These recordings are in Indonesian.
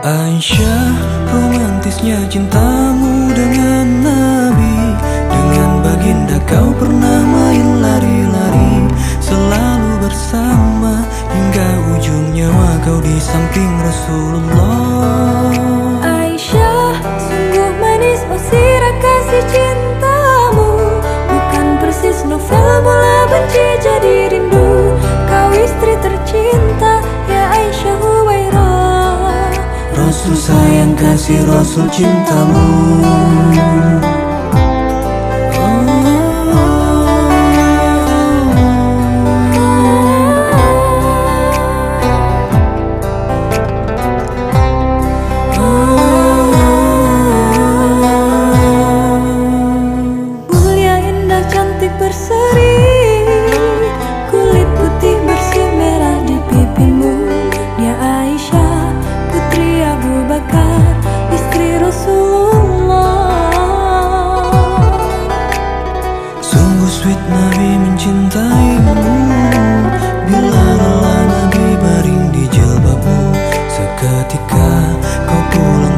Aisyah, romantisnya cintamu dengan Nabi. Dengan baginda kau pernah main lari-lari. Selalu bersama hingga ujung nyawa kau di samping Rasulullah. Aisyah, sungguh manis sirah kasih cintamu. Bukan persis novel bola benci jadi rindu. Kau istri tercinta sayang kasih Rasul cintamu kau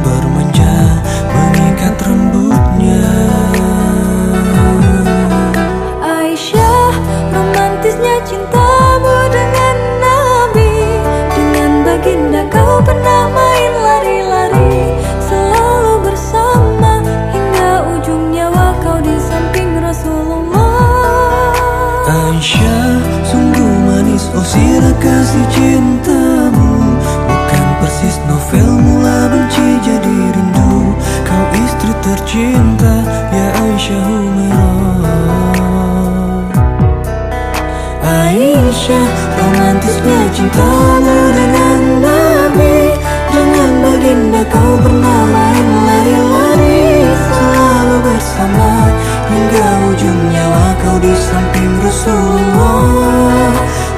cintamu dengan Nabi. Dengan baginda kau pernah main lari-lari. Selalu bersama hingga ujung nyawa kau di samping Rasulullah.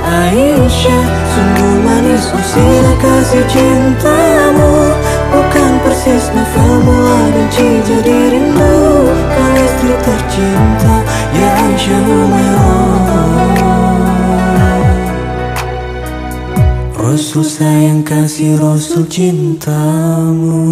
Aisyah sungguh manis oh sirah kasih cintamu. Bukan persis novel mula benci jadi rindu. Kau istri tercinta ya Humairah Rasul sayang kasih Rasul cintamu